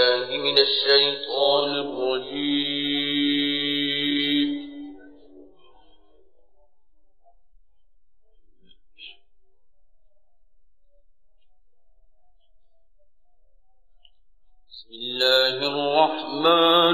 بالله من الشيطان الرجيم. بسم الله الرحمن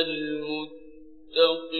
الشمس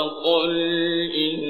خلق الإنسان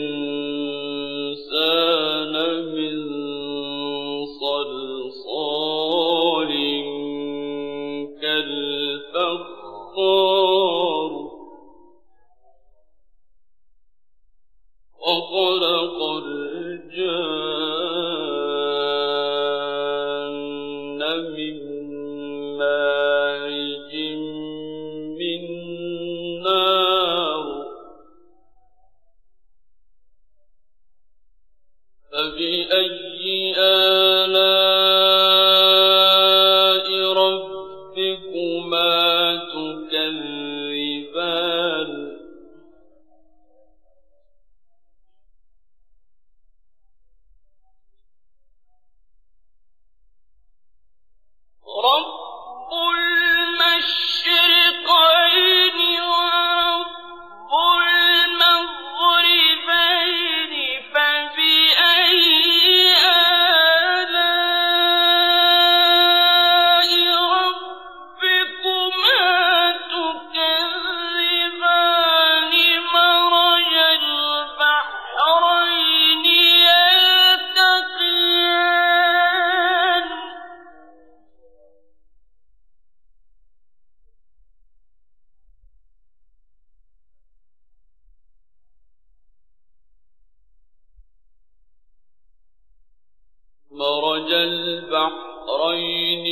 مرج البحرين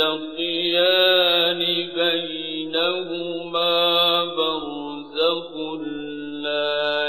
يلتقيان بينهما برزخ لا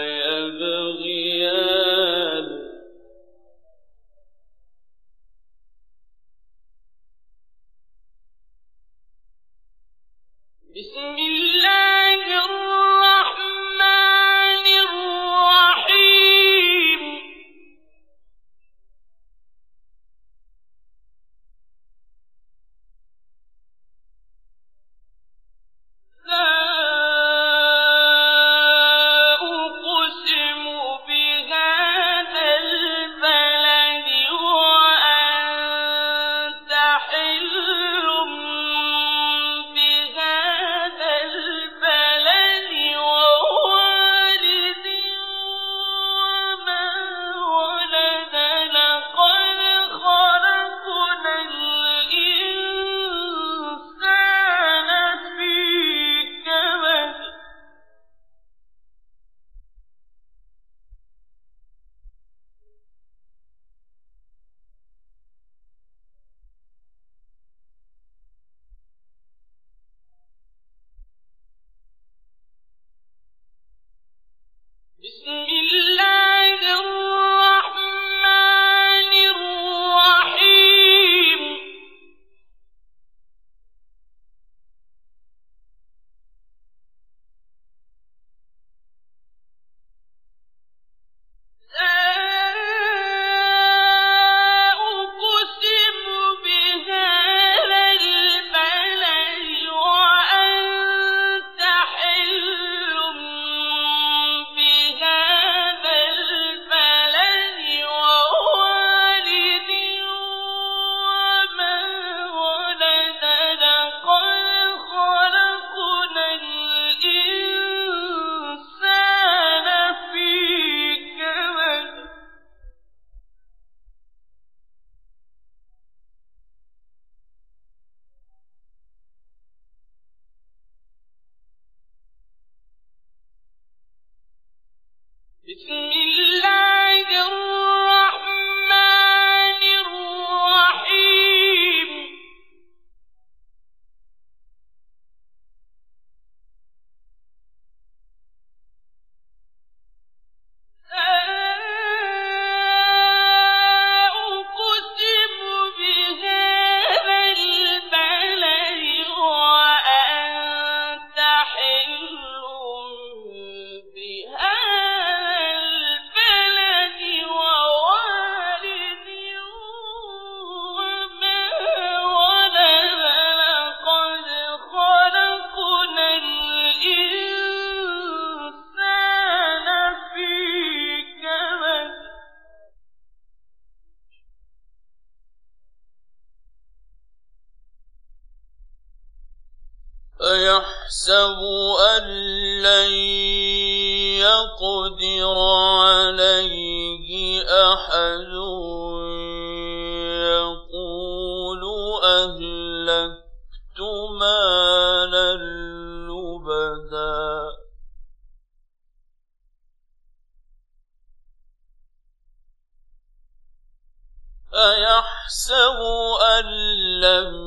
أن لم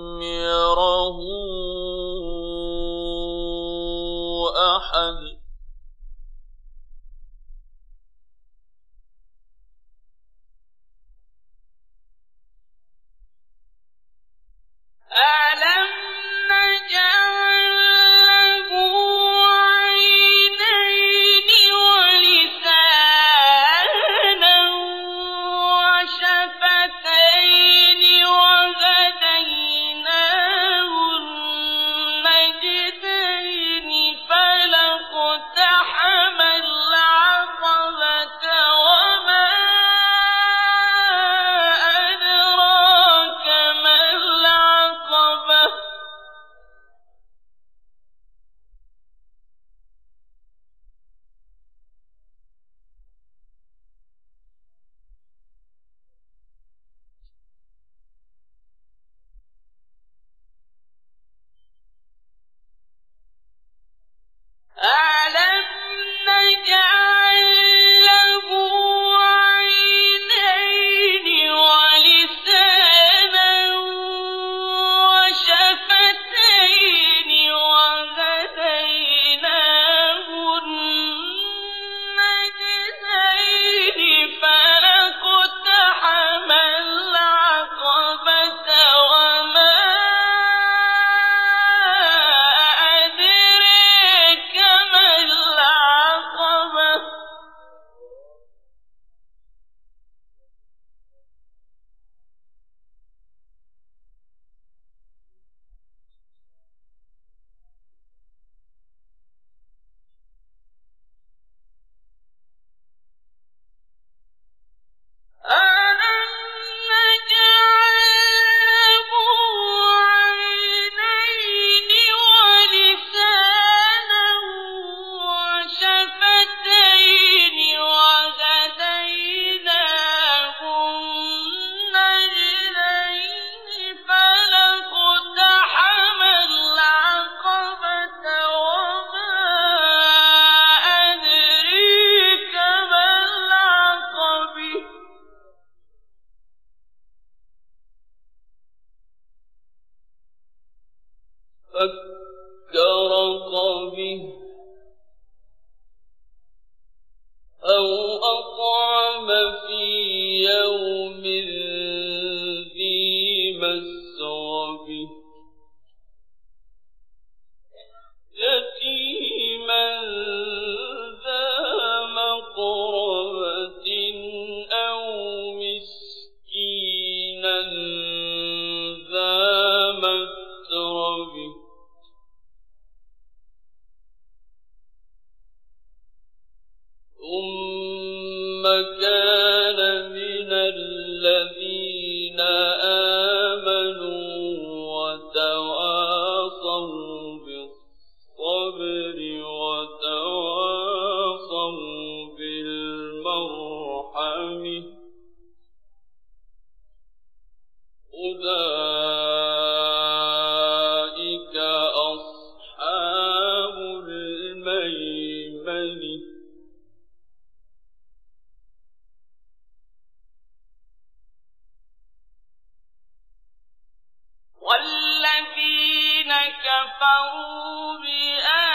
كفروا بأن